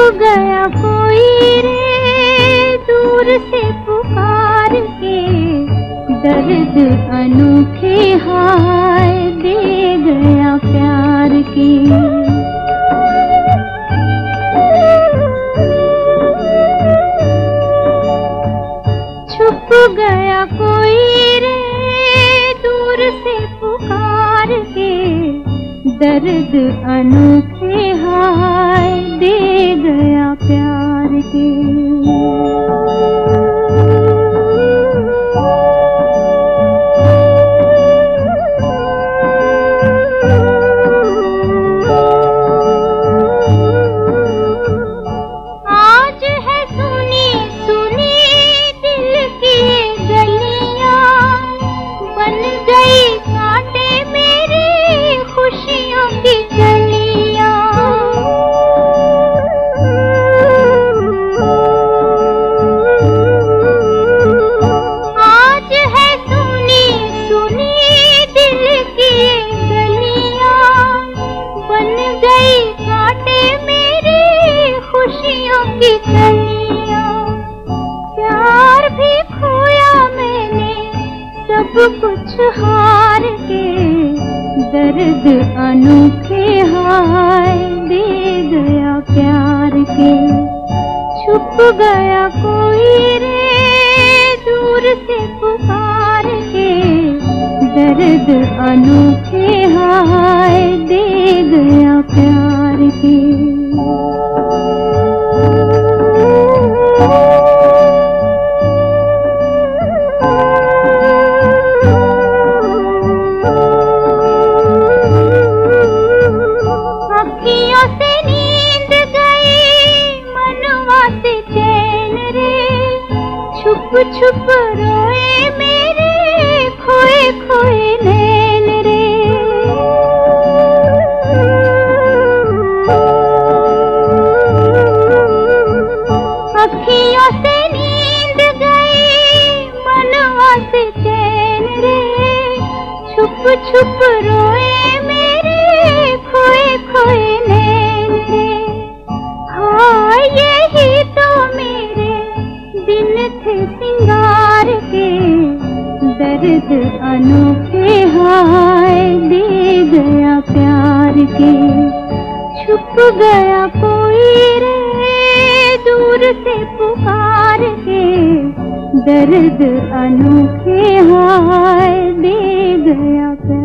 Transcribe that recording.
तो गया कोई रे दूर से पुकार के। दर्द अनोखे हार दे गया प्यार के। छुप गया कोई रे दूर से पुकार के। दर्द अनोखे प्यार भी खोया मैंने, सब कुछ हार के, दर्द अनोखे हाय दे गया प्यार के। छुप गया कोई रे दूर से पुकार के, दर्द अनोखे हाय छुप रोए मेरे, खोए खोए नैन रे। अखियों से नींद गई मनवा से चैन रे। छुप छुप रोए दर्द अनोखे हाय, दे गया प्यार के। छुप गया कोई रे, दूर से पुकार के। दर्द अनोखे हाय, दे गया प्यार